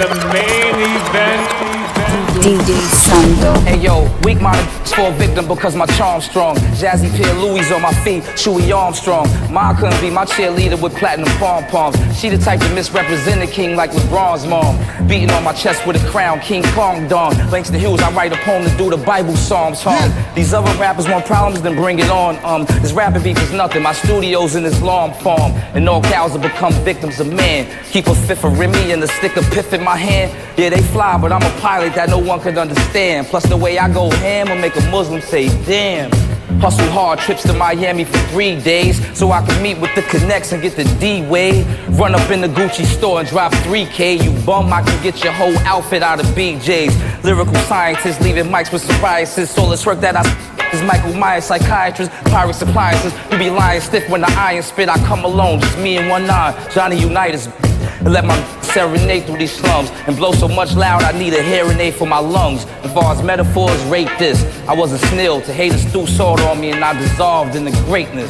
the main event. DJ Sando. Hey yo, weak minded for a victim because my charm's strong. Jazzy Pierre Louis on my feet, Chewy Armstrong. Ma couldn't be my cheerleader with platinum pom poms. She the type to misrepresent the king like LeBron's mom. Beating on my chest with a crown, King Kong Don. Langston Hughes, I write a poem to do the Bible Psalms home. These other rappers want problems, then bring it on. Um, this rapping beef is nothing. My studio's in this long farm, and all cows have become victims of man. Keep a fifth of Remy and a stick of piff in my hand. Yeah, they fly, but I'm a pilot that no one could understand. Plus, the way I go ham will make a Muslim say, damn. Hustle hard, trips to Miami for three days so I can meet with the connects and get the D way. Run up in the Gucci store and drop 3K. You bum, I can get your whole outfit out of BJ's. Lyrical scientists leaving mics with surprises. So let's work that out. Is Michael Myers, psychiatrist, pirate appliances. You be lying stiff when the iron spit. I come alone, just me and one nine. Johnny Unitas. And let my serenade through these slums and blow so much loud I need a hearing aid for my lungs. As far as metaphors, rate this. I was a snail to hate haters threw salt on me and I dissolved into greatness.